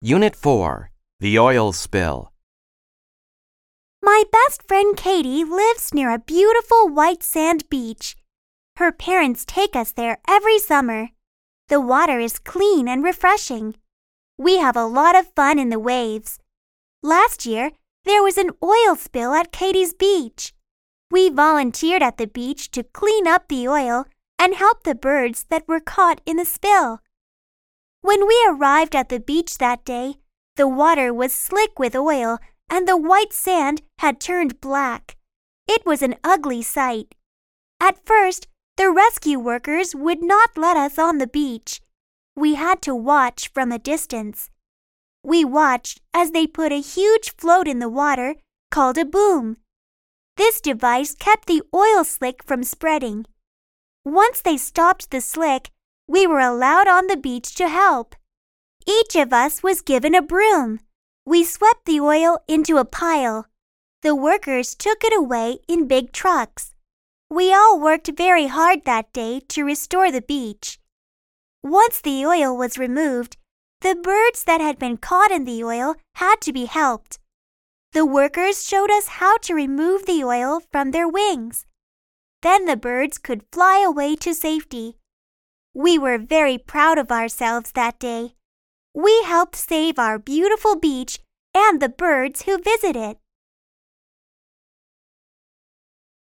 Unit 4 The Oil Spill. My best friend Katie lives near a beautiful white sand beach. Her parents take us there every summer. The water is clean and refreshing. We have a lot of fun in the waves. Last year, there was an oil spill at Katie's beach. We volunteered at the beach to clean up the oil and help the birds that were caught in the spill. When we arrived at the beach that day, the water was slick with oil and the white sand had turned black. It was an ugly sight. At first, the rescue workers would not let us on the beach. We had to watch from a distance. We watched as they put a huge float in the water called a boom. This device kept the oil slick from spreading. Once they stopped the slick, we were allowed on the beach to help. Each of us was given a broom. We swept the oil into a pile. The workers took it away in big trucks. We all worked very hard that day to restore the beach. Once the oil was removed, the birds that had been caught in the oil had to be helped. The workers showed us how to remove the oil from their wings. Then the birds could fly away to safety. We were very proud of ourselves that day. We helped save our beautiful beach and the birds who visit it.